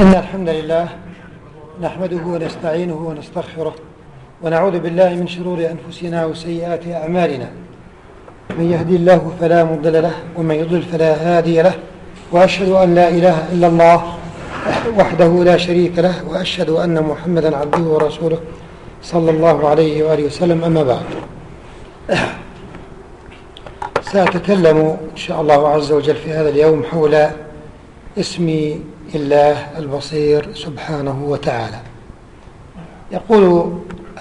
إن الحمد لله نحمده ونستعينه ونستغفره ونعوذ بالله من شرور أنفسنا وسيئات أعمالنا. من يهدي الله فلا مضل له ومن يضلل فلا هادي له وأشهد أن لا إله إلا الله وحده لا شريك له وأشهد أن محمدا عبده ورسوله صلى الله عليه وآله وسلم. أما بعد سأتكلم إن شاء الله عز وجل في هذا اليوم حول اسم الله البصير سبحانه وتعالى. يقول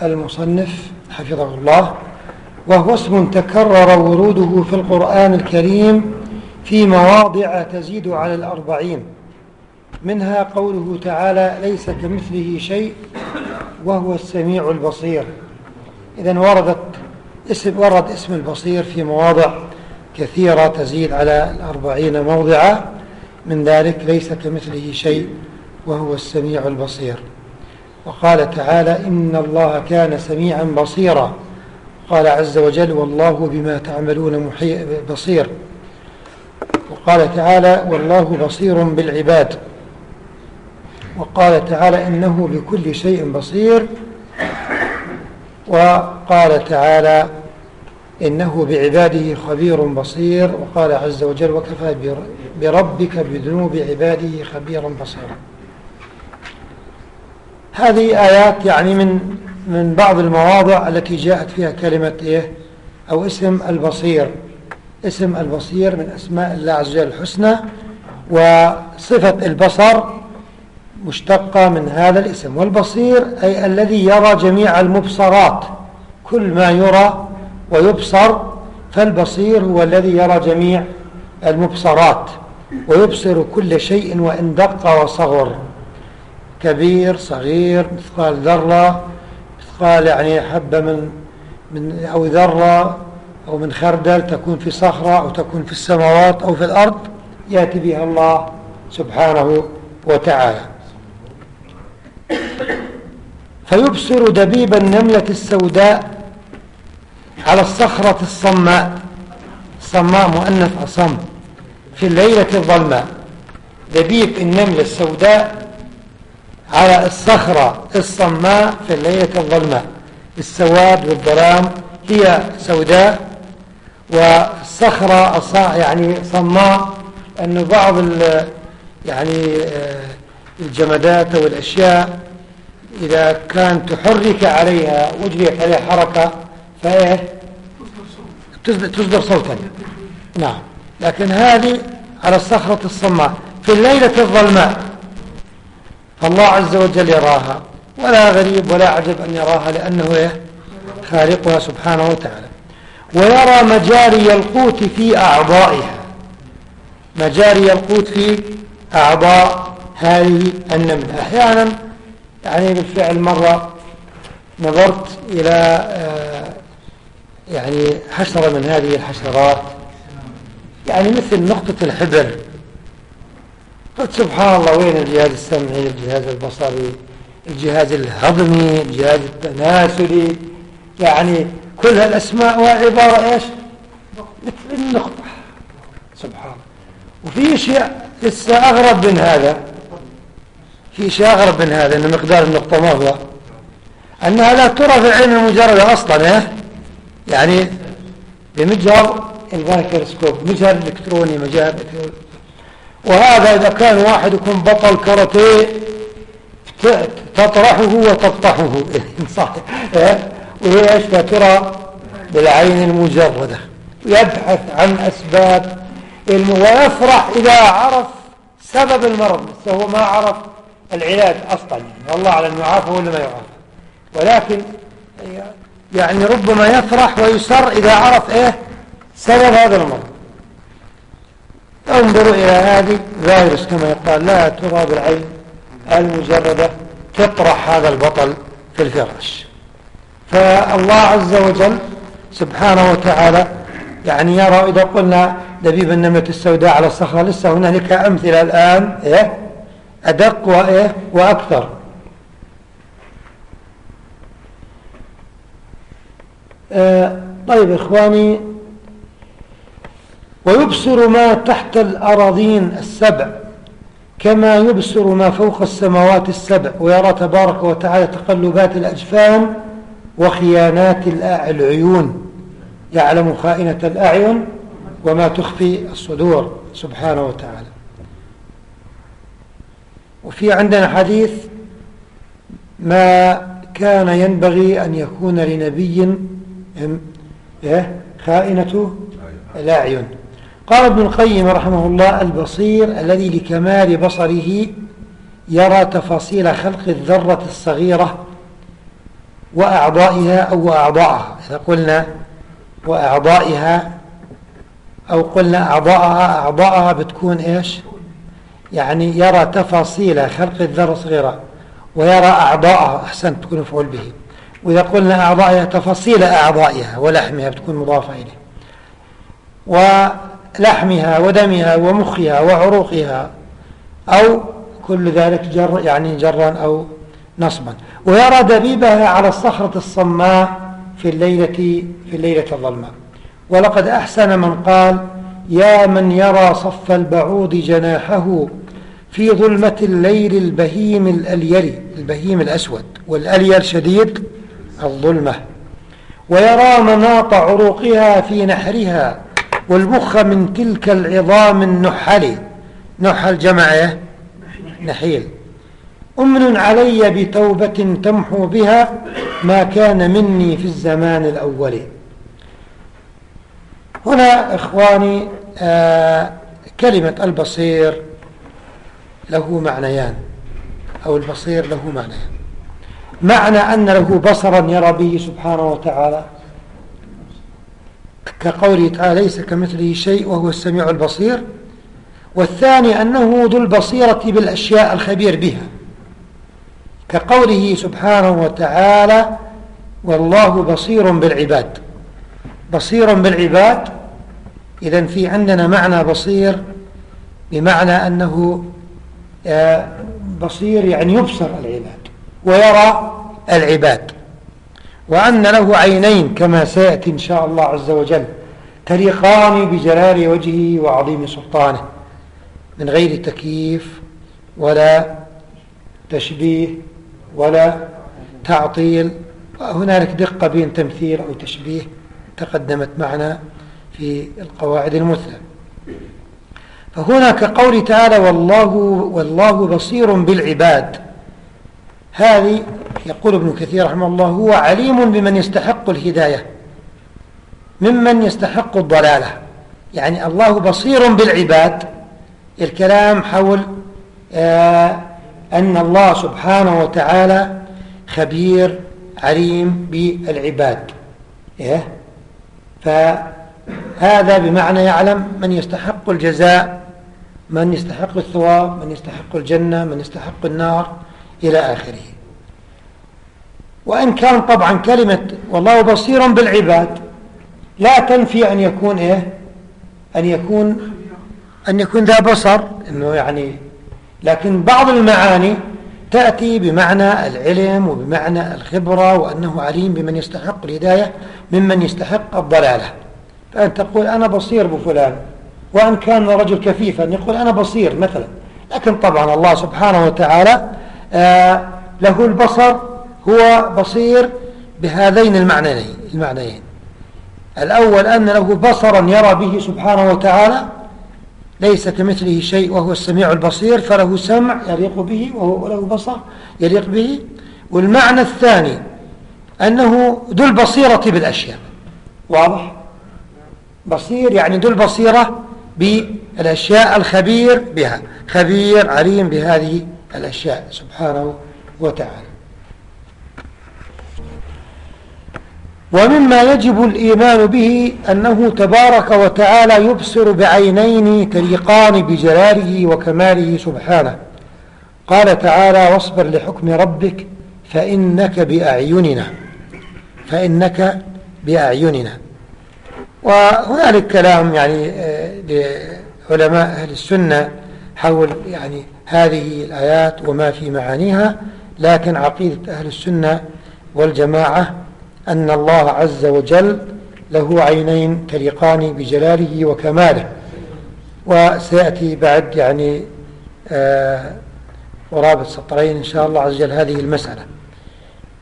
المصنف حفظه الله وهو اسم تكرر وروده في القرآن الكريم في مواضع تزيد على الأربعين. منها قوله تعالى ليس كمثله شيء وهو السميع البصير. إذا وردت اسم ورد اسم البصير في مواضع كثيرة تزيد على الأربعين موضعا. من ذلك ليس كمثله شيء وهو السميع البصير. وقال تعالى إن الله كان سميعا بصيرا. قال عز وجل والله بما تعملون بصير. وقال تعالى والله بصير بالعباد. وقال تعالى إنه بكل شيء بصير. وقال تعالى إنه بعباده خبير بصير. وقال عز وجل وكفى بربك بذنوب عباده خبيرا بصيرا. هذه آيات يعني من من بعض المواضع التي جاءت فيها كلمة إيه؟ أو اسم البصير. اسم البصير من أسماء الله عز وجل الحسنى وصفة البصر مشتقة من هذا الاسم. والبصير أي الذي يرى جميع المبصرات كل ما يرى ويبصر فالبصير هو الذي يرى جميع المبصرات ويبصر كل شيء وإن دق وصغر. كبير صغير مثقال ذرة مثقال يعني حبة من من أو ذرة أو من خردل تكون في صخرة أو تكون في السماوات أو في الأرض يأتي بها الله سبحانه وتعالى. فيبصر دبيب النملة السوداء على الصخرة الصماء صماء مؤنث أصم في الليلة الظلماء دبيب النملة السوداء على الصخرة الصماء في الليلة الظلماء السواد والظلام هي سوداء. والصخرة يعني صماء أن بعض يعني آه، الجمادات أو الأشياء إذا كان تحرك عليها وجريت عليها حركة تصدر صوتا. نعم. لكن هذه على الصخرة الصماء في الليلة الظلماء. فالله عز وجل يراها. ولا غريب ولا عجب أن يراها لأنه إيه؟ خالقها سبحانه وتعالى. ويرى مجاري القوت في أعضائها. مجاري القوت في أعضاء هذه النملة. أحيانا يعني بالفعل مرة نظرت إلى آه، يعني حشرة من هذه الحشرات. يعني مثل نقطة الحبر قلت سبحان الله وين الجهاز السمعي الجهاز البصري الجهاز الهضمي الجهاز التناسلي؟ يعني كل هالأسماء وعبارة إيش؟ مثل النقطة. سبحان وفي شيء لسه أغرب من هذا. في شيء أغرب من هذا أن مقدار النقطة ما هو. أنها لا ترى في العين المجردة أصلا إيه؟ يعني بمجهر الميكروسكوب مجهر إلكتروني مجهر الكتروني وهذا إذا كان واحد يكون بطل كاراتيه تطرحه وتطحه صح وهي إيش ترى بالعين المجردة. يبحث عن أسباب ويفرح إذا عرف سبب المرض بس هو ما عرف العلاج أصلا يعني والله على أنه يعافى ولا ما يعافى ولكن يعني ربما يفرح ويسر إذا عرف إيه سبب هذا المرض انظروا إلى هذه فيروس كما يقال لا ترى بالعين المجردة تطرح هذا البطل في الفراش. فالله عز وجل سبحانه وتعالى يعني يرى إذا قلنا دبيب النملة السوداء على الصخرة لسه هنالك أمثلة الآن إيه أدق وإيه وأكثر. آه طيب إخواني ويبصر ما تحت الأراضين السبع كما يبصر ما فوق السماوات السبع ويرى تبارك وتعالى تقلبات الأجفان وخيانات العيون يعلم خائنة الأعين وما تخفي الصدور. سبحانه وتعالى. وفي عندنا حديث ما كان ينبغي أن يكون لنبي إيه؟ خائنة الأعين. قال ابن القيم رحمه الله البصير الذي لكمال بصره يرى تفاصيل خلق الذرة الصغيرة وأعضائها أو أعضائها إذا قلنا وأعضائها أو قلنا أعضائها أعضائها بتكون إيش؟ يعني يرى تفاصيل خلق الذرة الصغيرة ويرى أعضائها أحسن تكون مفعول به. وإذا قلنا أعضائها تفاصيل أعضائها ولحمها بتكون مضافة إليه. ولحمها ودمها ومخها وعروقها أو كل ذلك جر يعني جرا أو نصبا. ويرى دبيبها على الصخرة الصماء في الليلة في الليلة الظلماء ولقد أحسن من قال يا من يرى صف البعوض جناحه في ظلمة الليل البهيم الأليل البهيم الأسود والأليل شديد الظلمة. ويرى مناط عروقها في نحرها والمخ من تلك العظام النحل. نحل جمعه نحيل. أمن علي بتوبة تمحو بها ما كان مني في الزمان الأول. هنا إخواني آه كلمة البصير له معنيان أو البصير له معنيان. معنى أن له بصرا يرى به سبحانه وتعالى. كقوله تعالى ليس كمثله شيء وهو السميع البصير. والثاني أنه ذو البصيرة بالأشياء الخبير بها. كقوله سبحانه وتعالى والله بصير بالعباد. بصير بالعباد إذا في عندنا معنى بصير بمعنى أنه آه، بصير يعني يبصر العباد. ويرى العباد وأن له عينين كما سيأتي إن شاء الله عز وجل تليقان بجلال وجهه وعظيم سلطانه من غير تكييف ولا تشبيه ولا تعطيل. وهنالك دقة بين تمثيل أو تشبيه تقدمت معنا في القواعد المثلى. فهنا كقول تعالى والله, والله بصير بالعباد. هذه يقول ابن كثير رحمه الله هو عليم بمن يستحق الهداية ممن يستحق الضلالة. يعني الله بصير بالعباد. الكلام حول آه أن الله سبحانه وتعالى خبير عليم بالعباد. إيه؟ فهذا بمعنى يعلم من يستحق الجزاء من يستحق الثواب من يستحق الجنة من يستحق النار. إلى آخره. وإن كان طبعا كلمة والله بصير بالعباد لا تنفي أن يكون إيه؟ أن يكون أن يكون ذا بصر إنه يعني لكن بعض المعاني تأتي بمعنى العلم وبمعنى الخبرة وأنه عليم بمن يستحق الهداية ممن يستحق الضلالة. فأن تقول أنا بصير بفلان وأن كان رجل كفيفا يقول أنا بصير مثلا. لكن طبعا الله سبحانه وتعالى له البصر هو بصير بهذين المعنيين المعنيين. الأول أن له بصرا يرى به سبحانه وتعالى ليس كمثله شيء وهو السميع البصير فله سمع يليق به وهو له بصر يليق به. والمعنى الثاني أنه ذو البصيرة بالأشياء. واضح؟ بصير يعني ذو البصيرة بالأشياء الخبير بها خبير عليم بهذه الأشياء سبحانه وتعالى. ومما يجب الإيمان به أنه تبارك وتعالى يبصر بعينين تليقان بجلاله وكماله سبحانه. قال تعالى واصبر لحكم ربك فإنك بأعيننا. فإنك بأعيننا. وهنالك كلام يعني آه، لعلماء أهل السنة حول يعني هذه الآيات وما في معانيها لكن عقيدة أهل السنة والجماعة أن الله عز وجل له عينين تليقان بجلاله وكماله. وسيأتي بعد يعني آه، ورابط سطرين إن شاء الله عز وجل هذه المسألة.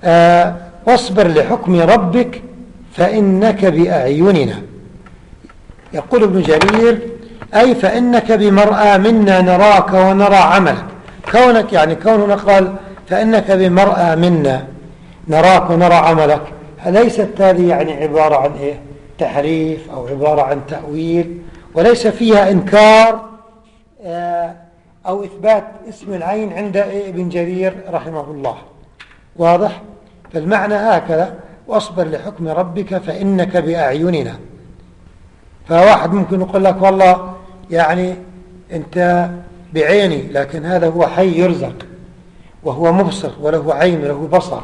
آه، واصبر لحكم ربك فإنك بأعيننا. يقول ابن جرير أي فإنك بمرأى منا نراك ونرى عملك. كونك يعني كوننا قال فإنك بمرأى منا نراك ونرى عملك. ليست هذه يعني عبارة عن إيه؟ تحريف أو عبارة عن تأويل وليس فيها إنكار آه، أو إثبات اسم العين عند ابن جرير رحمه الله. واضح؟ فالمعنى هكذا واصبر لحكم ربك فإنك بأعيننا. فواحد ممكن يقول لك والله يعني أنت بعيني لكن هذا هو حي يرزق وهو مبصر وله عين وله بصر.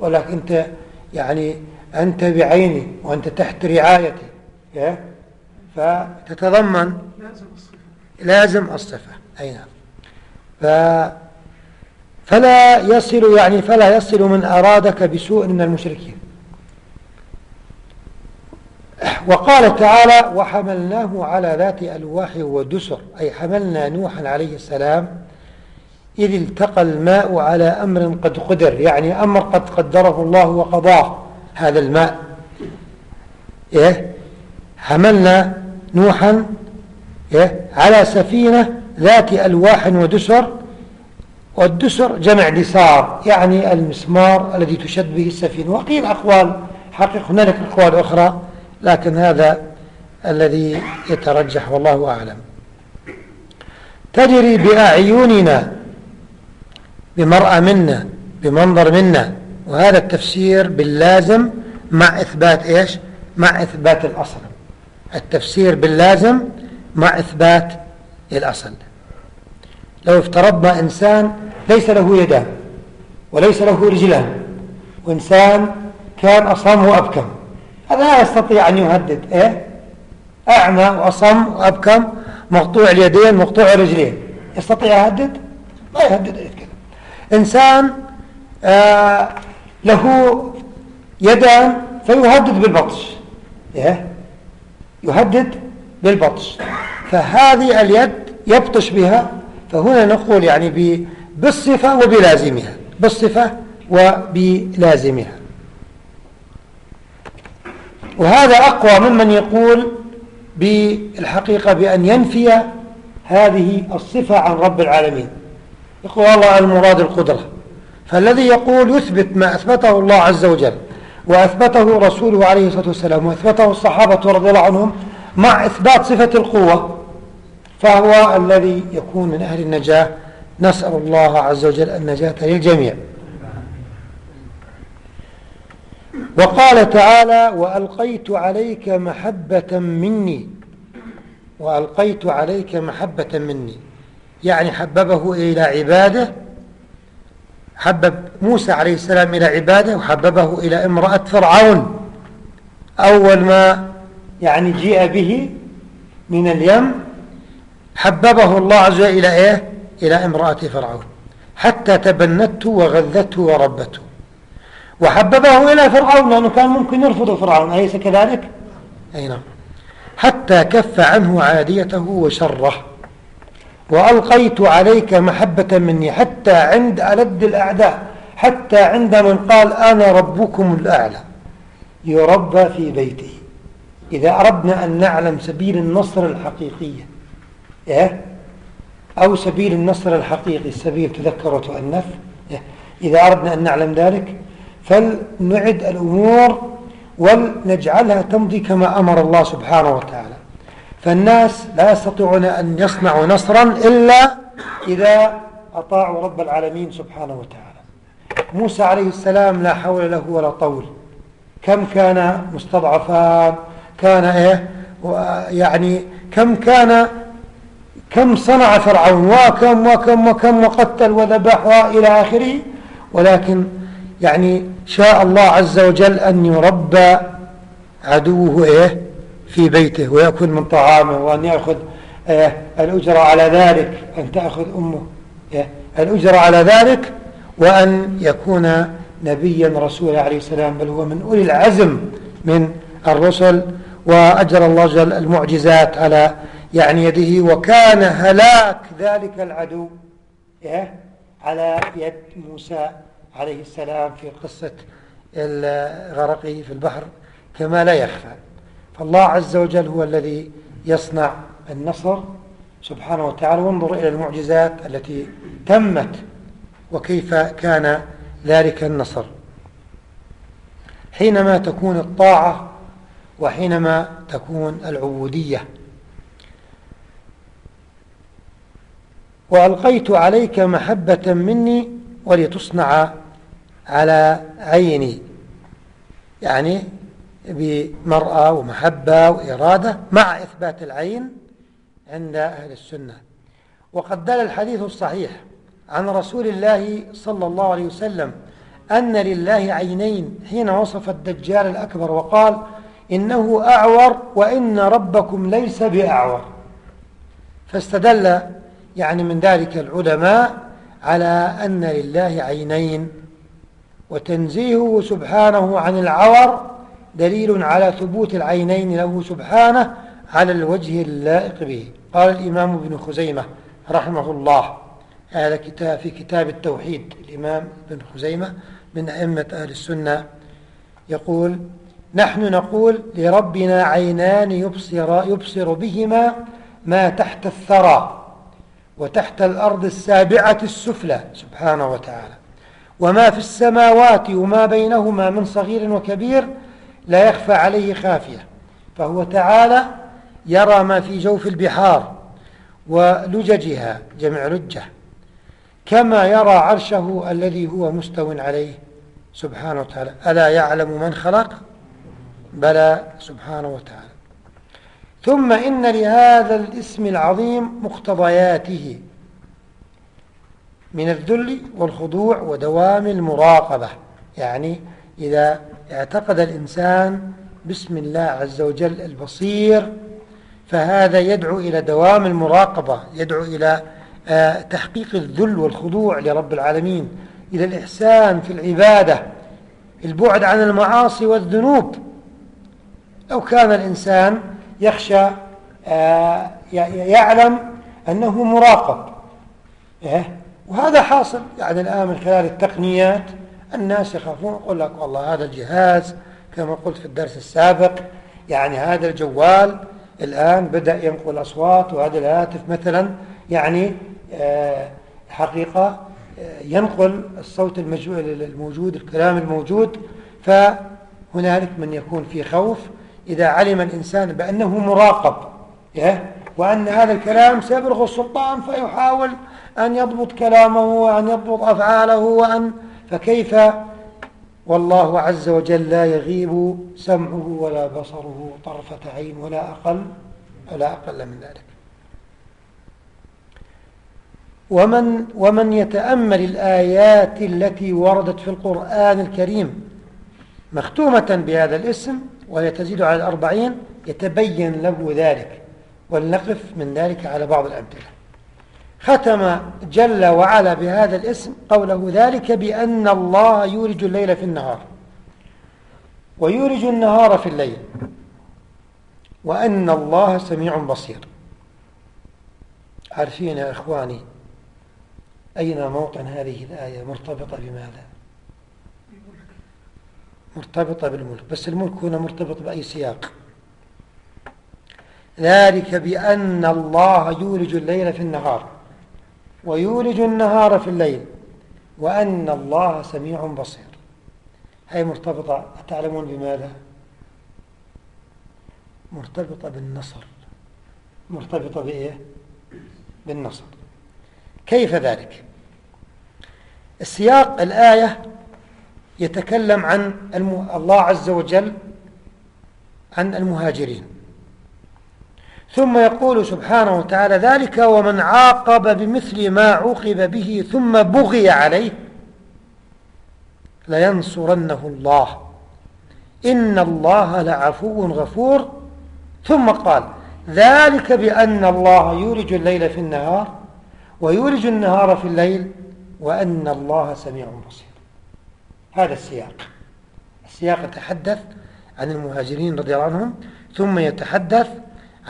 ولكن أنت يعني أنت بعيني وأنت تحت رعايتي فتتضمن لازم الصفة. أي نعم. ف فلا يصل يعني فلا يصل من أرادك بسوء من المشركين. وقال تعالى وحملناه على ذات ألواح ودسر أي حملنا نوحا عليه السلام إذ التقى الماء على أمر قد قدر يعني أمر قد قدره الله وقضاه هذا الماء إيه؟ حملنا نوحا إيه؟ على سفينة ذات ألواح ودسر والدسر جمع دسار يعني المسمار الذي تشد به السفينة وقيل أقوال حقيقة هنالك أقوال أخرى لكن هذا الذي يترجح والله أعلم. تجري بأعيننا بمرأة منا بمنظر منا وهذا التفسير باللازم مع إثبات إيش؟ مع إثبات الأصل. التفسير باللازم مع إثبات الأصل. لو افترضنا إنسان ليس له يدان وليس له رجلان وإنسان كان أصم وأبكم هذا لا يستطيع أن يهدد إيه؟ أعمى وأصم وأبكم مقطوع اليدين مقطوع الرجلين يستطيع يهدد؟ لا يهدد كذا إنسان آه له يدان فيهدد بالبطش إيه؟ يهدد بالبطش فهذه اليد يبطش بها فهنا نقول يعني بالصفة وبلازمها بالصفة وبلازمها وهذا أقوى ممن يقول بالحقيقة بأن ينفي هذه الصفة عن رب العالمين. يقول الله المراد القدرة. فالذي يقول يثبت ما أثبته الله عز وجل وأثبته رسوله عليه الصلاة والسلام وأثبته الصحابة رضي الله عنهم مع إثبات صفة القوة فهو الذي يكون من أهل النجاة. نسأل الله عز وجل النجاة للجميع. وقال تعالى وألقيت عليك محبة مني. وألقيت عليك محبة مني. يعني حببه إلى عباده. حبب موسى عليه السلام إلى عباده وحببه إلى امرأة فرعون. أول ما يعني جيء به من اليم حببه الله عز وجل إلى إيه؟ إلى امرأة فرعون. حتى تبنته وغذته وربته. وحببه إلى فرعون لأنه كان ممكن يرفض فرعون أليس كذلك؟ أي نعم حتى كف عنه عاديته وشره وألقيت عليك محبة مني حتى عند ألد الأعداء حتى عند من قال أنا ربكم الأعلى يربى في بيته إذا أردنا أن نعلم سبيل النصر الحقيقية إيه؟ أو سبيل النصر الحقيقي السبيل تذكر وتؤنث إيه؟ إذا أردنا أن نعلم ذلك فلنعد الأمور ولنجعلها تمضي كما أمر الله سبحانه وتعالى. فالناس لا يستطيعون أن يصنعوا نصرا إلا إذا أطاعوا رب العالمين سبحانه وتعالى. موسى عليه السلام لا حول له ولا طول. كم كان مستضعفا كان إيه؟ يعني كم كان كم صنع فرعون؟ وكم وكم وكم وقتل وذبح وإلى آخره. ولكن يعني شاء الله عز وجل أن يربى عدوه إيه في بيته ويأكل من طعامه وأن يأخذ إيه الأجرة على ذلك أن تأخذ أمه إيه الأجرة على ذلك وأن يكون نبيا رسولا عليه السلام بل هو من أولي العزم من الرسل وأجر الله جل المعجزات على يعني يده وكان هلاك ذلك العدو إيه؟ على يد موسى عليه السلام في قصة غرقه في البحر كما لا يخفى. فالله عز وجل هو الذي يصنع النصر سبحانه وتعالى. وانظر إلى المعجزات التي تمت وكيف كان ذلك النصر. حينما تكون الطاعة وحينما تكون العبودية. وألقيت عليك محبة مني ولتصنع على عيني يعني بمرأة ومحبة وإرادة مع إثبات العين عند أهل السنة. وقد دل الحديث الصحيح عن رسول الله صلى الله عليه وسلم أن لله عينين حين وصف الدجال الأكبر وقال إنه أعور وإن ربكم ليس بأعور. فاستدل يعني من ذلك العلماء على أن لله عينين وتنزيهه سبحانه عن العور دليل على ثبوت العينين له سبحانه على الوجه اللائق به. قال الإمام ابن خزيمة رحمه الله هذا كتاب في كتاب التوحيد الإمام ابن خزيمة من أئمة أهل السنة يقول نحن نقول لربنا عينان يبصر, يبصر بهما ما تحت الثرى وتحت الأرض السابعة السفلى سبحانه وتعالى. وما في السماوات وما بينهما من صغير وكبير لا يخفى عليه خافية. فهو تعالى يرى ما في جوف البحار ولججها جمع لجة كما يرى عرشه الذي هو مستو عليه. سبحانه وتعالى. ألا يعلم من خلق؟ بلى سبحانه وتعالى. ثم إن لهذا الاسم العظيم مقتضياته. من الذل والخضوع ودوام المراقبة يعني إذا اعتقد الإنسان بسم الله عز وجل البصير فهذا يدعو إلى دوام المراقبة يدعو إلى آه، تحقيق الذل والخضوع لرب العالمين إلى الإحسان في العبادة البعد عن المعاصي والذنوب لو كان الإنسان يخشى آه، يعلم أنه مراقب إيه؟ وهذا حاصل يعني الآن من خلال التقنيات الناس يخافون يقول لك والله هذا الجهاز كما قلت في الدرس السابق يعني هذا الجوال الآن بدأ ينقل أصوات وهذا الهاتف مثلا يعني آه، حقيقة آه، ينقل الصوت الموجود الكلام الموجود فهنالك من يكون في خوف إذا علم الإنسان بأنه مراقب وأن هذا الكلام سيبلغ السلطان فيحاول أن يضبط كلامه وأن يضبط أفعاله وأن فكيف؟ والله عز وجل لا يغيب سمعه ولا بصره طرفة عين ولا أقل ولا أقل من ذلك. ومن, ومن يتأمل الآيات التي وردت في القرآن الكريم مختومة بهذا الاسم وهي تزيد على الأربعين يتبين له ذلك ولنقف من ذلك على بعض الأمثلة. ختم جل وعلا بهذا الاسم قوله ذلك بأن الله يولج الليل في النهار ويولج النهار في الليل وأن الله سميع بصير. عارفين يا إخواني أين موطن هذه الآية؟ مرتبطة بماذا؟ مرتبطة بالملك بس الملك هنا مرتبط بأي سياق؟ ذلك بأن الله يولج الليل في النهار. ويولج النهار في الليل وأن الله سميع بصير. هي مرتبطة أتعلمون بماذا؟ مرتبطة بالنصر. مرتبطة بإيه؟ بالنصر. كيف ذلك؟ السياق الآية يتكلم عن الله عز وجل عن المهاجرين. ثم يقول سبحانه وتعالى ذلك ومن عاقب بمثل ما عوقب به ثم بغي عليه لينصرنه الله. إن الله لعفو غفور. ثم قال ذلك بأن الله يولج الليل في النهار ويولج النهار في الليل وأن الله سميع بصير. هذا السياق. السياق يتحدث عن المهاجرين رضي الله عنهم ثم يتحدث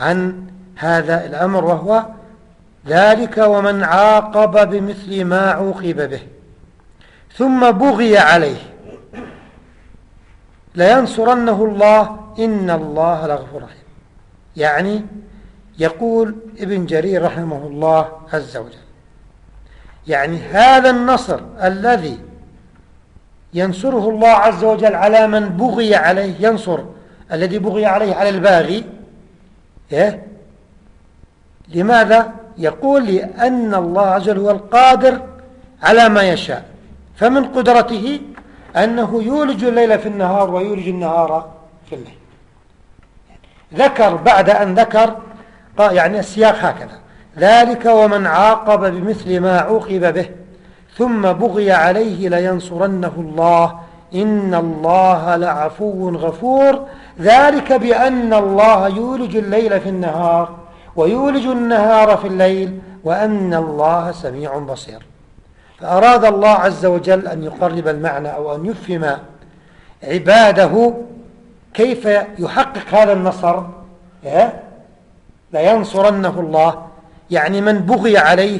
عن هذا الأمر وهو ذلك ومن عاقب بمثل ما عوقب به ثم بغي عليه. لينصرنه الله إن الله لغفور رحيم. يعني يقول ابن جرير رحمه الله عز وجل يعني هذا النصر الذي ينصره الله عز وجل على من بغي عليه ينصر الذي بغي عليه على الباغي إيه؟ لماذا؟ يقول لأن الله عز وجل هو القادر على ما يشاء فمن قدرته أنه يولج الليل في النهار ويولج النهار في الليل ذكر بعد أن ذكر يعني السياق هكذا ذلك ومن عاقب بمثل ما عوقب به ثم بغي عليه لينصرنه الله إن الله لعفو غفور ذلك بأن الله يولج الليل في النهار ويولج النهار في الليل وأن الله سميع بصير. فأراد الله عز وجل أن يقرب المعنى أو أن يفهم عباده كيف يحقق هذا النصر لينصرنه الله. يعني من بغي عليه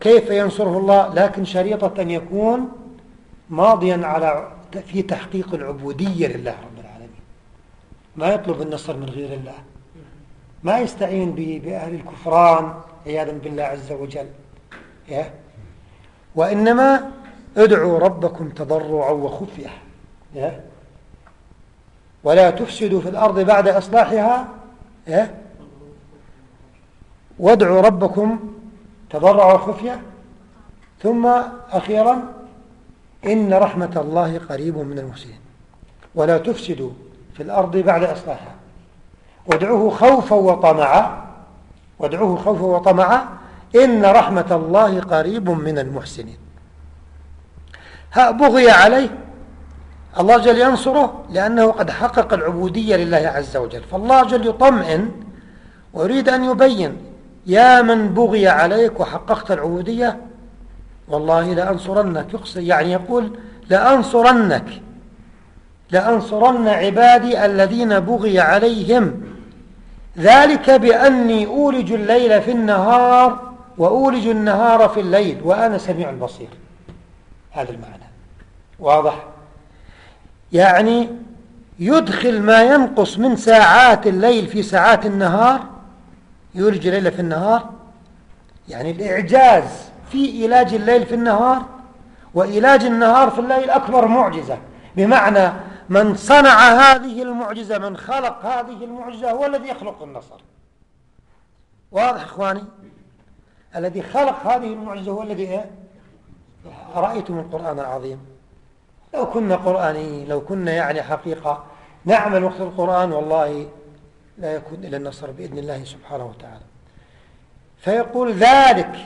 كيف ينصره الله؟ لكن شريطة أن يكون ماضيا على في تحقيق العبودية لله رب العالمين. ما يطلب النصر من غير الله. ما يستعين بأهل الكفران عياذا بالله عز وجل. وإنما ادعوا ربكم تضرعا وخفية. ولا تفسدوا في الأرض بعد إصلاحها. وادعوا ربكم تضرعا وخفية. ثم أخيرا إن رحمة الله قريب من المحسنين. ولا تفسدوا في الأرض بعد إصلاحها. وادعوه خوفا وطمعا. وادعوه خوفا وطمعا. إن رحمة الله قريب من المحسنين. ها بغي عليه. الله جل ينصره لأنه قد حقق العبودية لله عز وجل. فالله جل يطمئن ويريد أن يبين. يا من بغي عليك وحققت العبودية والله لأنصرنك. يقصد يعني يقول لأنصرنك. لأنصرن عبادي الذين بغي عليهم. ذلك بأني أولج الليل في النهار وأولج النهار في الليل وأنا سميع البصير. هذا المعنى. واضح؟ يعني يدخل ما ينقص من ساعات الليل في ساعات النهار. يولج الليل في النهار. يعني الإعجاز. في إيلاج الليل في النهار وإيلاج النهار في الليل أكبر معجزة. بمعنى من صنع هذه المعجزة من خلق هذه المعجزة هو الذي يخلق النصر. واضح إخواني؟ الذي خلق هذه المعجزة هو الذي إيه؟ رأيتم القرآن العظيم. لو كنا قرآنيين لو كنا يعني حقيقة نعمل وقت القرآن والله لا يكون إلا النصر بإذن الله سبحانه وتعالى. فيقول ذلك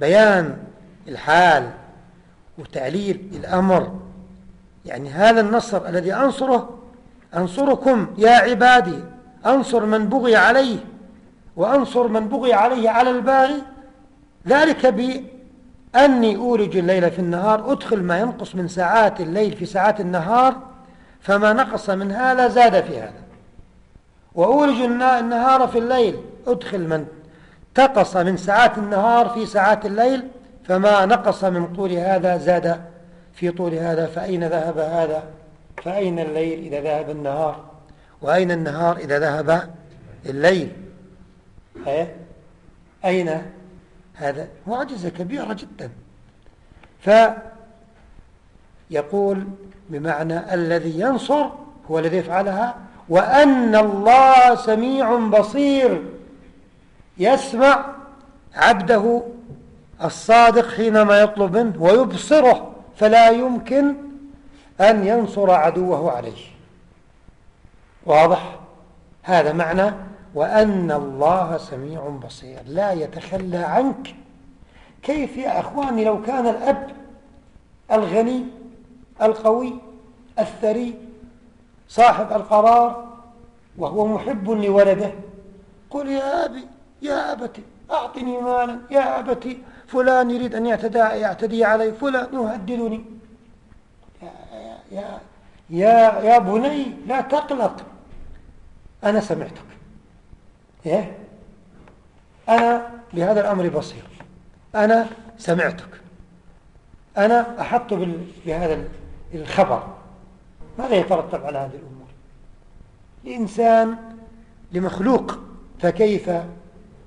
بيان الحال وتعليل الأمر. يعني هذا النصر الذي أنصره أنصركم يا عبادي أنصر من بغي عليه وأنصر من بغي عليه على الباغي ذلك بأني أولج الليل في النهار أدخل ما ينقص من ساعات الليل في ساعات النهار فما نقص من هذا زاد في هذا. وأولج النهار في الليل أدخل من تقص من ساعات النهار في ساعات الليل فما نقص من طول هذا زاد في طول هذا فأين ذهب هذا؟ فأين الليل إذا ذهب النهار؟ وأين النهار إذا ذهب الليل؟ أين هذا؟ معجزة كبيرة جدا. فيقول بمعنى الذي ينصر هو الذي يفعلها وأن الله سميع بصير. يسمع عبده الصادق حينما يطلب منه ويبصره فلا يمكن أن ينصر عدوه عليه. واضح؟ هذا معنى وأن الله سميع بصير. لا يتخلى عنك كيف يا أخواني لو كان الأب الغني القوي الثري صاحب القرار وهو محب لولده قل يا أبي يا أبتي أعطني مالا. يا أبتي فلان يريد أن يعتدي, يعتدي علي. فلان يهددني. يا, يا, يا, يا بني لا تقلق. أنا سمعتك. إيه؟ أنا بهذا الأمر بصير. أنا سمعتك. أنا أحط بهذا الخبر. ماذا يترتب على هذه الأمور؟ لإنسان لمخلوق فكيف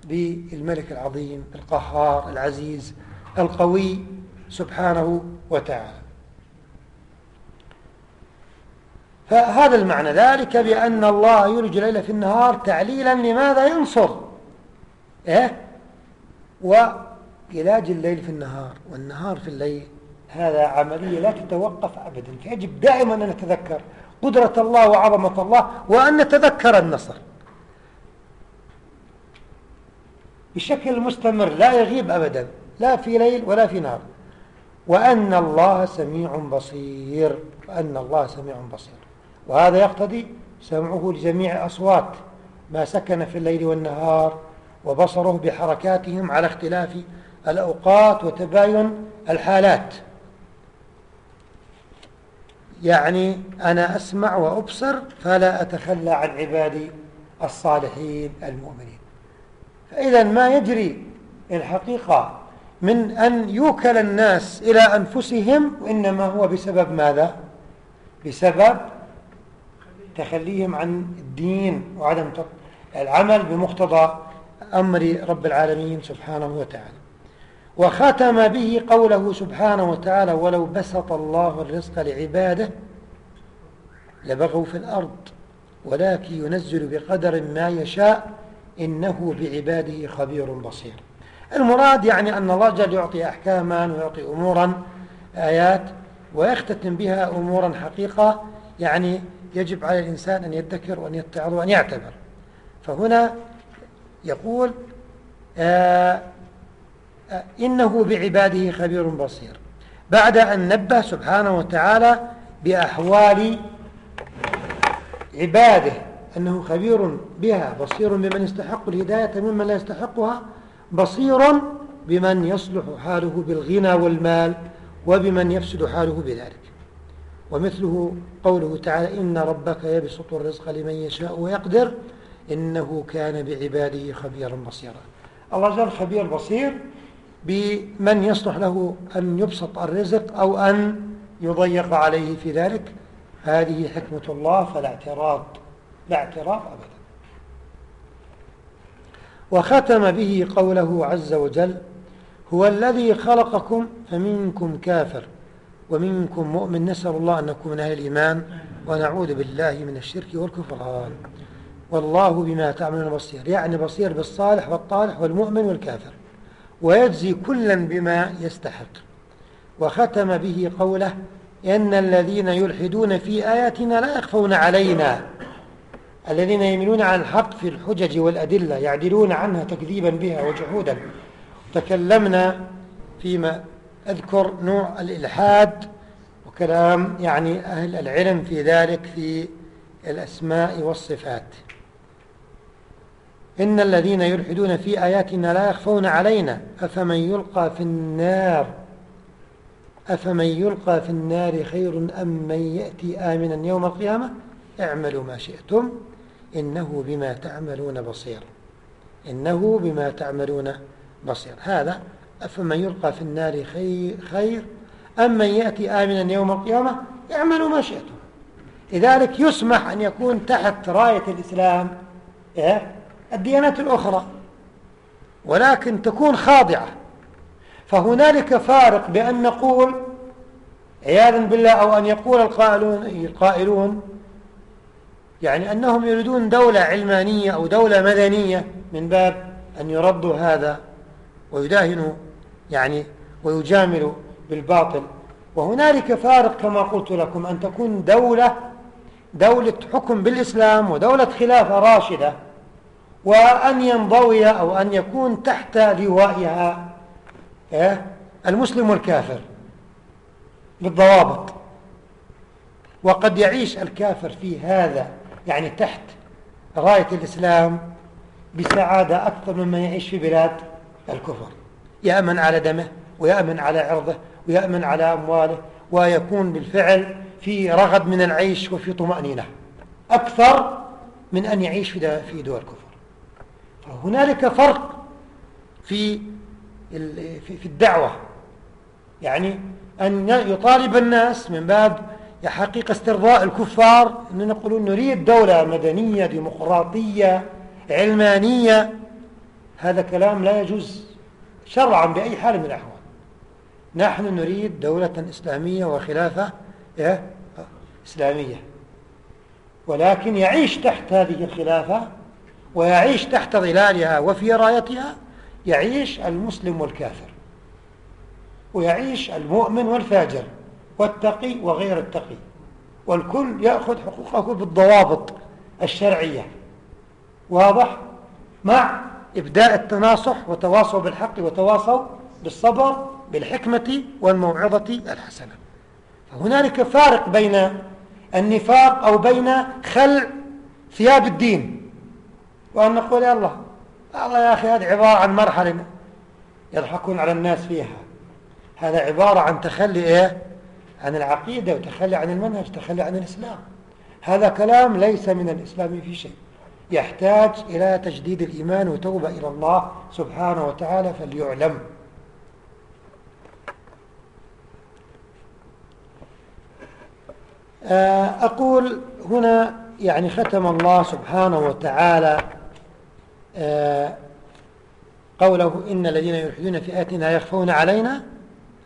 بالملك العظيم القهار العزيز القوي سبحانه وتعالى. فهذا المعنى ذلك بأن الله يولج الليل في النهار تعليلا لماذا ينصر؟ إيه؟ وإلاج الليل في النهار والنهار في الليل هذا عملية لا تتوقف أبدا فيجب دائما أن نتذكر قدرة الله وعظمة الله وأن نتذكر النصر. بشكل مستمر لا يغيب أبدا لا في ليل ولا في نهار. وأن الله سميع بصير وأن الله سميع بصير. وهذا يقتضي سمعه لجميع أصوات ما سكن في الليل والنهار وبصره بحركاتهم على اختلاف الأوقات وتباين الحالات. يعني أنا أسمع وأبصر فلا أتخلى عن عبادي الصالحين المؤمنين. فإذا ما يجري الحقيقة من أن يوكل الناس إلى أنفسهم وإنما هو بسبب ماذا؟ بسبب تخليهم عن الدين وعدم العمل بمقتضى أمر رب العالمين سبحانه وتعالى وختم به قوله سبحانه وتعالى ولو بسط الله الرزق لعباده لبغوا في الأرض ولكن ينزل بقدر ما يشاء إنه بعباده خبير بصير. المراد يعني أن الله جل يعطي أحكاما ويعطي أمورا آيات ويختتم بها أمورا حقيقة يعني يجب على الإنسان أن يدكر وأن يتعظ وأن يعتبر. فهنا يقول آه آه إنه بعباده خبير بصير. بعد أن نبه سبحانه وتعالى بأحوال عباده. أنه خبير بها بصير بمن يستحق الهداية ممن لا يستحقها بصير بمن يصلح حاله بالغنى والمال وبمن يفسد حاله بذلك. ومثله قوله تعالى إن ربك يبسط الرزق لمن يشاء ويقدر إنه كان بعباده خبيرا بصيرا. الله جل خبير بصير بمن يصلح له أن يبسط الرزق أو أن يضيق عليه في ذلك. هذه حكمة الله فلا اعتراض. لا اعتراض أبدا. وختم به قوله عز وجل هو الذي خلقكم فمنكم كافر ومنكم مؤمن. نسأل الله أن نكون أهل الإيمان ونعوذ بالله من الشرك والكفران. والله بما تعملون بصير يعني بصير بالصالح والطالح والمؤمن والكافر ويجزي كلا بما يستحق. وختم به قوله إن الذين يلحدون في آياتنا لا يخفون علينا. الذين يميلون عن الحق في الحجج والأدلة يعدلون عنها تكذيبا بها وجحودا. تكلمنا فيما أذكر نوع الإلحاد وكلام يعني أهل العلم في ذلك في الأسماء والصفات. إن الذين يلحدون في آياتنا لا يخفون علينا. أفمن يلقى في النار؟ أفمن يلقى في النار خير أم من يأتي آمنا يوم القيامة؟ اعملوا ما شئتم. إنه بما تعملون بصير. إنه بما تعملون بصير. هذا أفمن يلقى في النار خير, خير أم من يأتي آمنا يوم القيامة اعملوا ما شئتم لذلك يسمح أن يكون تحت راية الإسلام إيه؟ الديانات الأخرى. ولكن تكون خاضعة. فهنالك فارق بأن نقول عياذا بالله أو أن يقول القائلون, القائلون يعني أنهم يريدون دولة علمانية أو دولة مدنية من باب أن يردوا هذا ويداهنوا يعني ويجاملوا بالباطل. وهنالك فارق كما قلت لكم أن تكون دولة دولة حكم بالإسلام ودولة خلافة راشدة وأن ينضوي أو أن يكون تحت لوائها إيه؟ المسلم والكافر بالضوابط. وقد يعيش الكافر في هذا. يعني تحت راية الإسلام بسعادة أكثر مما يعيش في بلاد الكفر. يأمن على دمه ويأمن على عرضه ويأمن على أمواله ويكون بالفعل في رغد من العيش وفي طمأنينة. أكثر من أن يعيش في دول الكفر. فهنالك فرق في في الدعوة. يعني أن يطالب الناس من باب حقيقة استرضاء الكفار أن نقولون نريد دولة مدنية ديمقراطية علمانية. هذا كلام لا يجوز شرعا بأي حال من الأحوال. نحن نريد دولة إسلامية وخلافة إيه؟ إسلامية. ولكن يعيش تحت هذه الخلافة ويعيش تحت ظلالها وفي رايتها يعيش المسلم والكافر ويعيش المؤمن والفاجر. والتقي وغير التقي. والكل يأخذ حقوقه بالضوابط الشرعية. واضح؟ مع إبداء التناصح وتواصوا بالحق وتواصوا بالصبر بالحكمة والموعظة الحسنة. فهنالك فارق بين النفاق أو بين خلع ثياب الدين. وأن نقول يا الله الله يا أخي هذه عبارة عن مرحلة يضحكون على الناس فيها. هذا عبارة عن تخلي إيه؟ عن العقيدة وتخلي عن المنهج تخلي عن الإسلام. هذا كلام ليس من الإسلام في شيء. يحتاج إلى تجديد الإيمان وتوبة إلى الله سبحانه وتعالى فليعلم. آه، أقول هنا يعني ختم الله سبحانه وتعالى آه، قوله إن الذين يلحدون في آياتنا يخفون علينا.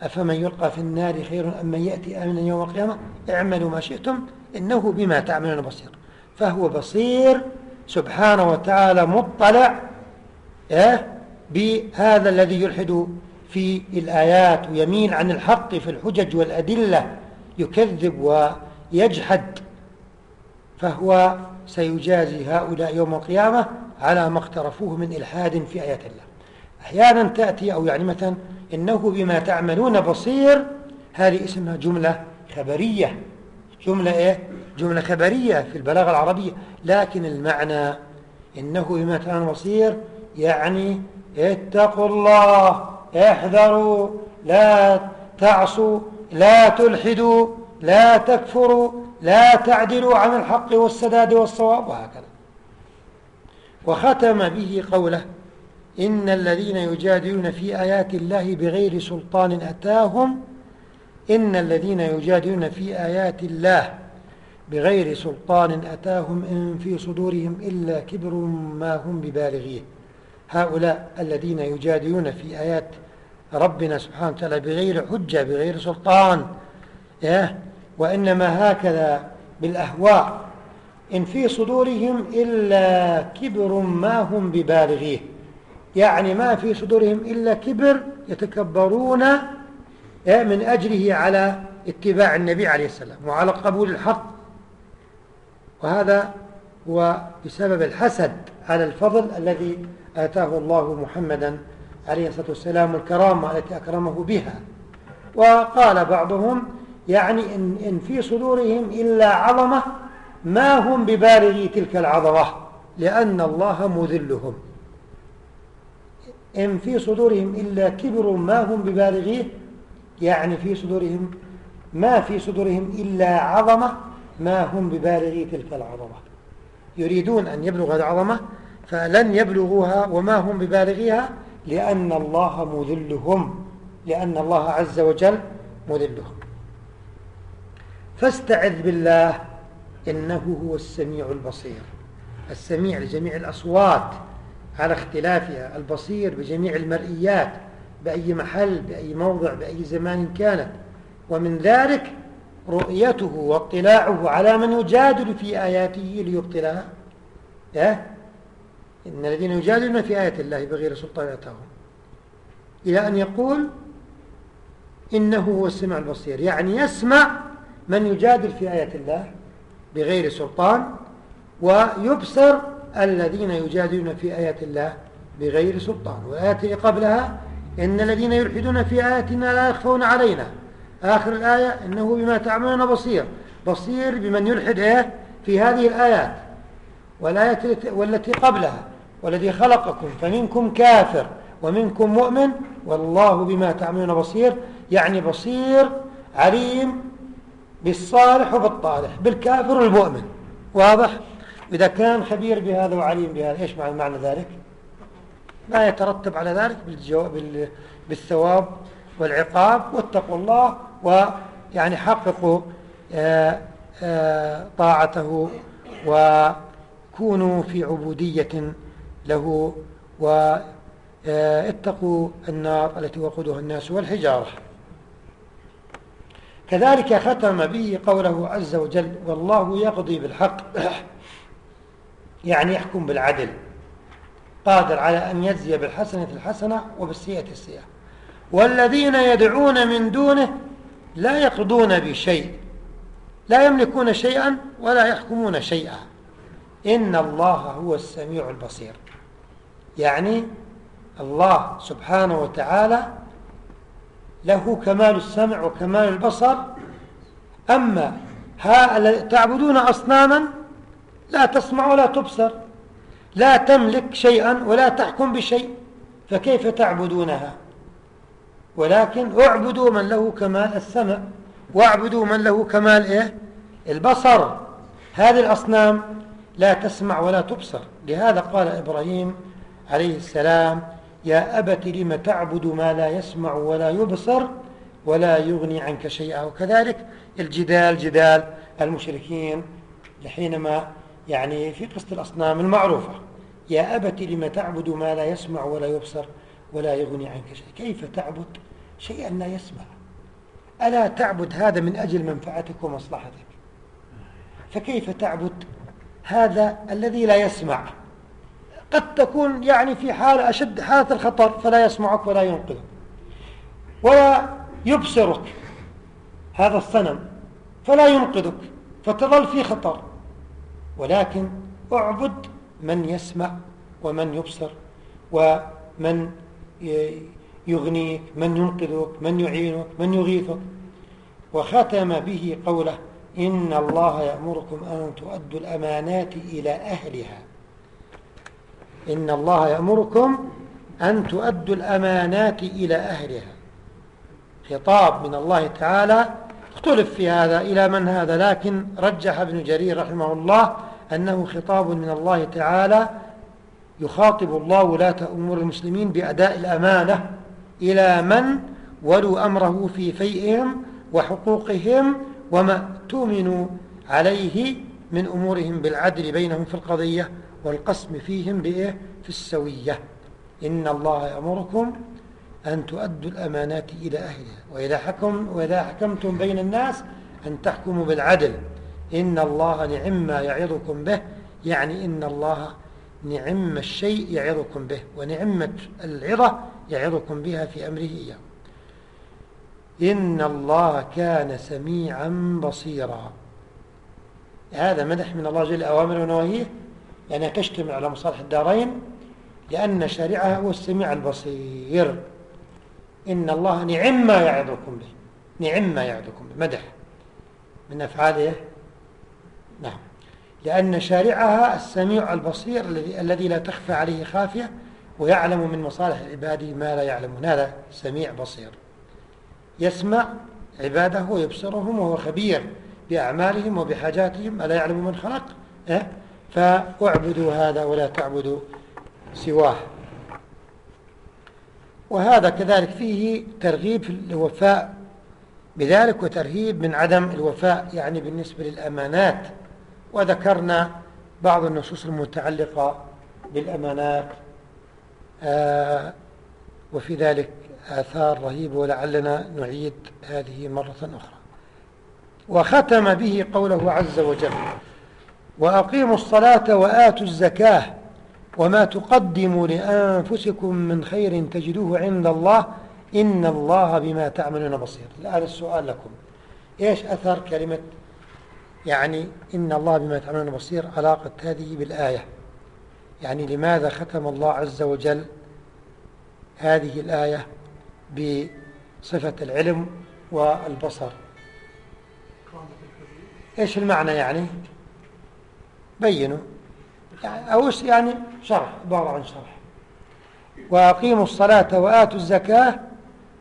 أفمن يلقى في النار خير أم من يأتي آمنا يوم القيامة؟ اعملوا ما شئتم إنه بما تعملون بصير. فهو بصير سبحانه وتعالى مطلع إيه، بهذا الذي يلحد في الآيات ويميل عن الحق في الحجج والأدلة يكذب ويجحد. فهو سيجازي هؤلاء يوم القيامة على ما اقترفوه من إلحاد في آيات الله. أحيانا تأتي أو يعني مثلا إنه بما تعملون بصير هذه اسمها جملة خبرية. جملة إيه؟ جملة خبرية في البلاغة العربية. لكن المعنى إنه بما تعملون بصير يعني اتقوا الله احذروا لا تعصوا لا تلحدوا لا تكفروا لا تعدلوا عن الحق والسداد والصواب وهكذا. وختم به قوله إن الذين يجادلون في آيات الله بغير سلطان أتاهم. إن الذين يجادلون في آيات الله بغير سلطان أتاهم إن في صدورهم إلا كبر ما هم ببالغيه. هؤلاء الذين يجادلون في آيات ربنا سبحانه وتعالى بغير حجة بغير سلطان وإنما هكذا بالأهواء. إن في صدورهم إلا كبر ما هم ببالغيه. يعني ما في صدورهم إلا كبر يتكبرون من أجله على اتباع النبي عليه السلام وعلى قبول الحق. وهذا هو بسبب الحسد على الفضل الذي آتاه الله محمدا عليه الصلاة والسلام الكرامة التي أكرمه بها. وقال بعضهم يعني إن, إن في صدورهم إلا عظمة ما هم ببالغي تلك العظمة؟ لأن الله مذلهم. إن في صدورهم إلا كبر ما هم ببالغيه يعني في صدورهم ما في صدورهم إلا عظمة ما هم ببالغي تلك العظمة. يريدون أن يبلغ العظمة فلن يبلغوها وما هم ببالغيها لأن الله مذلهم لأن الله عز وجل مذلهم. فاستعذ بالله إنه هو السميع البصير السميع لجميع الأصوات. على اختلافها البصير بجميع المرئيات بأي محل بأي موضع بأي زمان كانت. ومن ذلك رؤيته واطلاعه على من يجادل في آياته ليبطلها. إيه؟ إن الذين يجادلون في آيات الله بغير سلطان أتاهم. إلى أن يقول إنه هو السمع البصير يعني يسمع من يجادل في آيات الله بغير سلطان ويبصر الذين يجادلون في آيات الله بغير سلطان. اللي قبلها إن الذين يلحدون في آياتنا لا يخفون علينا. آخر الآية إنه بما تعملون بصير. بصير بمن يلحد إيه؟ في هذه الآيات. والآية والتي قبلها والذي خلقكم فمنكم كافر ومنكم مؤمن والله بما تعملون بصير. يعني بصير عليم بالصالح وبالطالح بالكافر والمؤمن. واضح؟ إذا كان خبير بهذا وعليم بهذا إيش معنى, معنى ذلك؟ ما يترتب على ذلك بالثواب والعقاب واتقوا الله ويعني حققوا آه، آه، طاعته وكونوا في عبودية له واتقوا النار التي وقودها الناس والحجارة. كذلك ختم به قوله عز وجل والله يقضي بالحق يعني يحكم بالعدل قادر على أن يجزي بالحسنة الحسنة وبالسيئة السيئة. والذين يدعون من دونه لا يقضون بشيء لا يملكون شيئا ولا يحكمون شيئا. إن الله هو السميع البصير. يعني الله سبحانه وتعالى له كمال السمع وكمال البصر. أما تعبدون أصناما لا تسمع ولا تبصر لا تملك شيئا ولا تحكم بشيء فكيف تعبدونها؟ ولكن اعبدوا من له كمال السمع واعبدوا من له كمال إيه؟ البصر. هذه الأصنام لا تسمع ولا تبصر. لهذا قال إبراهيم عليه السلام يا أبت لم تعبد ما لا يسمع ولا يبصر ولا يغني عنك شيئا؟ وكذلك الجدال جدال المشركين حينما يعني في قصة الأصنام المعروفة. يا أبت لم تعبد ما لا يسمع ولا يبصر ولا يغني عنك شيء كيف تعبد؟ شيئا لا يسمع. ألا تعبد هذا من أجل منفعتك ومصلحتك؟ فكيف تعبد هذا الذي لا يسمع؟ قد تكون يعني في حالة أشد حالة الخطر فلا يسمعك ولا ينقذك. ولا يبصرك هذا الصنم فلا ينقذك فتظل في خطر. ولكن اعبد من يسمع ومن يبصر ومن يغنيك من ينقذك من يعينك من يغيثك. وختم به قوله إن الله يأمركم أن تؤدوا الأمانات إلى أهلها. إن الله يأمركم أن تؤدوا الأمانات إلى أهلها. خطاب من الله تعالى اختلف في هذا إلى من هذا لكن رجح ابن جرير رحمه الله أنه خطاب من الله تعالى يخاطب الله ولاة أمور المسلمين بأداء الأمانة إلى من ولوا أمره في فيئهم وحقوقهم وما تؤمنوا عليه من أمورهم بالعدل بينهم في القضية والقسم فيهم بإيه؟ في السوية. إن الله يأمركم أن تؤدوا الأمانات إلى أهلها. وإذا, حكم وإذا حكمتم بين الناس أن تحكموا بالعدل. إن الله نعم ما يعظكم به. يعني إن الله نعم الشيء يعظكم به ونعمة العظة يعظكم بها في أمره إياه إن الله كان سميعا بصيرا. هذا مدح من الله جل أوامر ونواهيه. يعني تجتمع على مصالح الدارين لأن شارعها هو السميع البصير. إن الله نعم ما يعظكم به. نعم ما يعظكم به. مدح من أفعاله نعم. لأن شارعها السميع البصير الذي لا تخفى عليه خافية ويعلم من مصالح العباد ما لا يعلمون. هذا سميع بصير. يسمع عباده ويبصرهم وهو خبير بأعمالهم وبحاجاتهم. ألا يعلم من خلق؟ إيه؟ فاعبدوا هذا ولا تعبدوا سواه. وهذا كذلك فيه ترغيب في الوفاء بذلك وترهيب من عدم الوفاء يعني بالنسبة للأمانات. وذكرنا بعض النصوص المتعلقة بالأمانات آه وفي ذلك آثار رهيبة ولعلنا نعيد هذه مرة أخرى. وختم به قوله عز وجل وأقيموا الصلاة وآتوا الزكاة وما تقدموا لأنفسكم من خير تجدوه عند الله إن الله بما تعملون بصير. الآن السؤال لكم إيش أثر كلمة يعني إن الله بما تعملون بصير علاقة هذه بالآية. يعني لماذا ختم الله عز وجل هذه الآية بصفة العلم والبصر؟ إيش المعنى يعني؟ بينوا. يعني أو يعني شرح عبارة عن شرح. وأقيموا الصلاة وآتوا الزكاة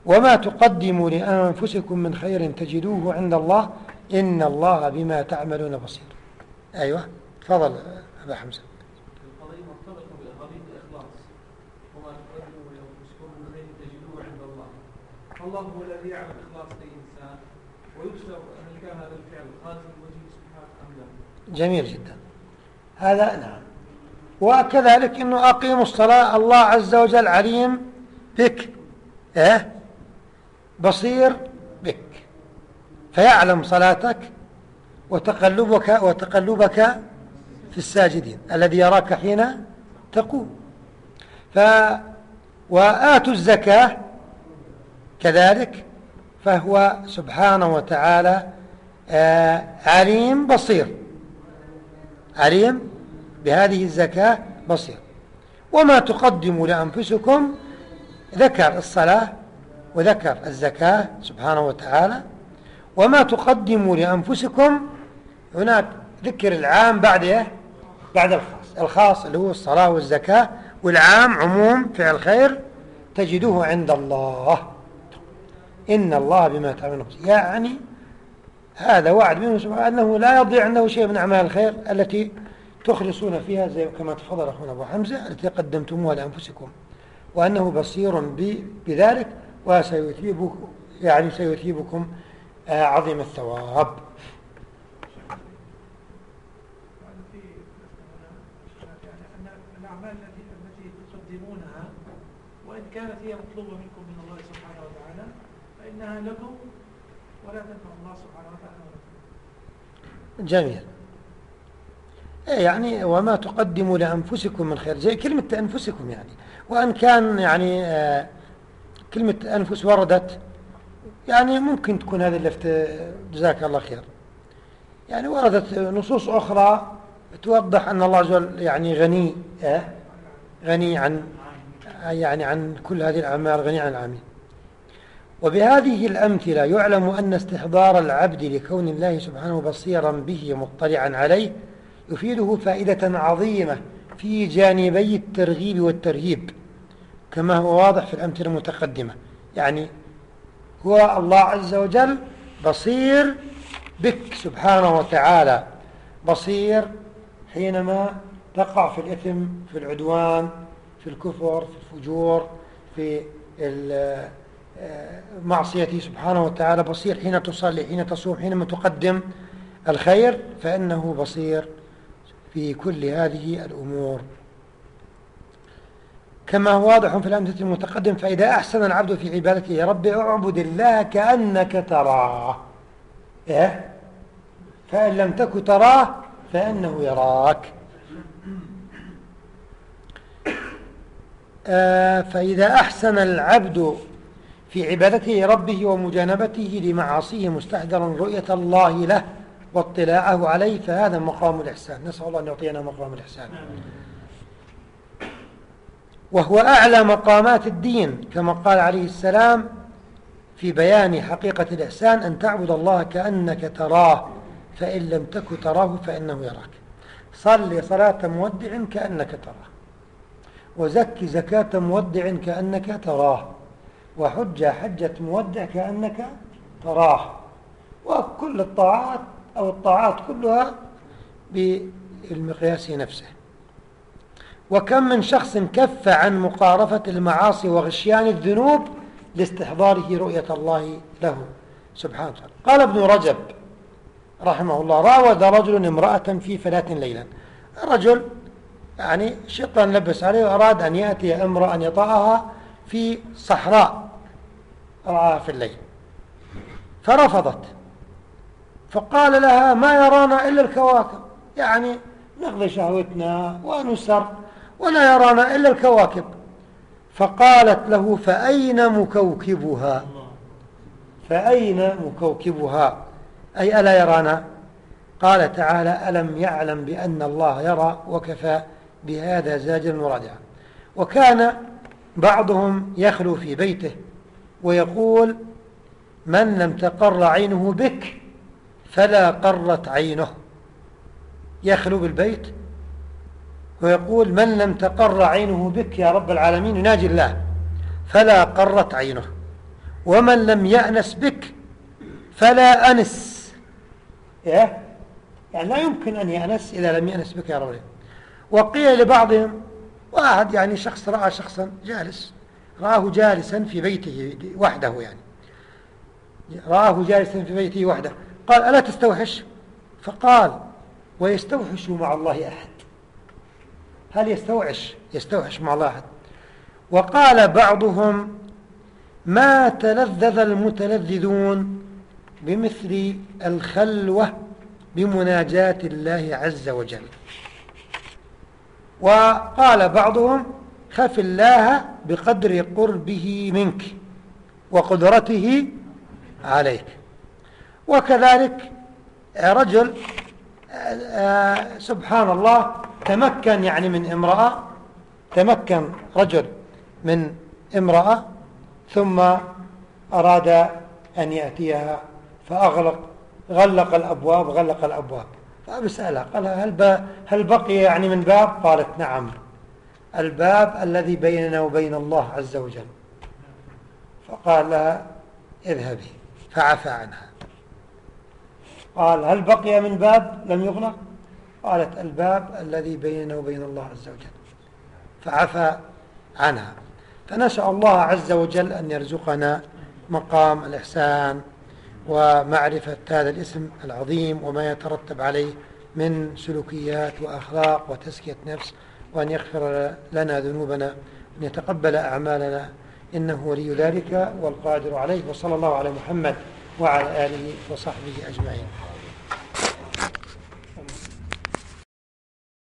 وما تقدموا لأنفسكم من خير تجدوه عند الله إن الله بما تعملون بصير. أيوة تفضل أبا حمزة. الله. هو الذي إخلاص كان هذا الفعل أم لا. جميل جدا. هذا نعم. وكذلك أنه أقيموا الصلاة الله عز وجل عليم بك. إيه؟ بصير فيعلم صلاتك وتقلبك وتقلبك في الساجدين الذي يراك حين تقوم. ف وآتوا الزكاة كذلك فهو سبحانه وتعالى آه عليم بصير. عليم بهذه الزكاة بصير. وما تقدموا لأنفسكم ذكر الصلاة وذكر الزكاة سبحانه وتعالى. وما تقدموا لأنفسكم هناك ذكر العام بعد إيه؟ بعد الخاص. الخاص اللي هو الصلاة والزكاة والعام عموم فعل خير تجدوه عند الله. إن الله بما تعملون يعني هذا وعد منه سبحانه أنه لا يضيع عنده شيء من أعمال الخير التي تخلصون فيها زي كما تفضل أخونا أبو حمزة التي قدمتموها لأنفسكم. وأنه بصير بذلك وسيثيبكم يعني سيثيبكم عظيم الثواب. كانت هي مطلوبة منكم من الله سبحانه وتعالى فإنها لكم ولا تنفع الله سبحانه وتعالى. جميل. إيه يعني وما تقدموا لأنفسكم من خير زي كلمة أنفسكم يعني. وأن كان يعني آه كلمة أنفس وردت يعني ممكن تكون هذه اللفتة. جزاك الله خير. يعني وردت نصوص أخرى توضح أن الله عز وجل يعني غني آه؟ غني عن يعني عن كل هذه الأعمال غني عن العامين وبهذه الأمثلة يعلم أن استحضار العبد لكون الله سبحانه بصيرا به مطلعا عليه يفيده فائدة عظيمة في جانبي الترغيب والترهيب كما هو واضح في الأمثلة المتقدمة. يعني هو الله عز وجل بصير بك سبحانه وتعالى. بصير حينما تقع في الإثم في العدوان في الكفر في الفجور في معصيته سبحانه وتعالى. بصير حين تصلي حين تصوم حينما تقدم الخير فإنه بصير في كل هذه الأمور. كما هو واضح في الأمثلة المتقدم فإذا أحسن العبد في عبادته يا رب اعبد الله كأنك تراه. إيه؟ فإن لم تك تراه فإنه يراك. آه فإذا أحسن العبد في عبادته ربه ومجانبته لمعاصيه مستحضرا رؤية الله له واطلاعه عليه فهذا مقام الإحسان. نسأل الله أن يعطينا مقام الإحسان. وهو أعلى مقامات الدين كما قال عليه السلام في بيان حقيقة الإحسان أن تعبد الله كأنك تراه فإن لم تك تراه فإنه يراك. صل صلاة مودع كأنك تراه وزك زكاة مودع كأنك تراه وحج حجة مودع كأنك تراه. وكل الطاعات أو الطاعات كلها بالمقياس نفسه. وكم من شخص كف عن مقارفة المعاصي وغشيان الذنوب لاستحضاره رؤية الله له. سبحانه وتعالى قال ابن رجب رحمه الله راود رجل امرأة في فلاة ليلا. رجل يعني شيطان لبس عليه وأراد أن يأتي امرأة أن يطأها في صحراء. رآها في الليل. فرفضت. فقال لها ما يرانا إلا الكواكب. يعني نقضي شهوتنا ونسر. ولا يرانا إلا الكواكب. فقالت له فأين مكوكبها؟ فأين مكوكبها؟ أي ألا يرانا؟ قال تعالى ألم يعلم بأن الله يرى وكفى بهذا زاجر مرادعا وكان بعضهم يخلو في بيته ويقول من لم تقر عينه بك فلا قرت عينه. يخلو بالبيت ويقول من لم تقر عينه بك يا رب العالمين يناجي الله فلا قرت عينه. ومن لم يأنس بك فلا أنس. إيه؟ يعني لا يمكن أن يأنس إذا لم يأنس بك يا رب وقيل لبعضهم واحد يعني شخص رأى شخصا جالس رآه جالسا في بيته وحده يعني. رآه جالسا في بيته وحده. قال ألا تستوحش؟ فقال ويستوحش مع الله أحد. هل يستوحش يستوحش مع الله. وقال بعضهم ما تلذذ المتلذذون بمثل الخلوة بمناجاة الله عز وجل. وقال بعضهم خف الله بقدر قربه منك وقدرته عليك. وكذلك رجل آه، سبحان الله تمكن يعني من امرأة تمكن رجل من امرأة ثم أراد أن يأتيها فأغلق غلق الأبواب غلق الأبواب. فبسألها قال هل, هل بقي يعني من باب؟ قالت نعم. الباب الذي بيننا وبين الله عز وجل. فقال لها اذهبي. فعفى عنها. قال هل بقي من باب؟ لم يغلق. قالت الباب الذي بيننا وبين الله عز وجل. فعفى عنها. فنسأل الله عز وجل أن يرزقنا مقام الإحسان ومعرفة هذا الاسم العظيم وما يترتب عليه من سلوكيات وأخلاق وتزكية نفس وأن يغفر لنا ذنوبنا وأن يتقبل أعمالنا. إنه ولي ذلك والقادر عليه. وصلى الله على محمد وعلى آله وصحبه أجمعين.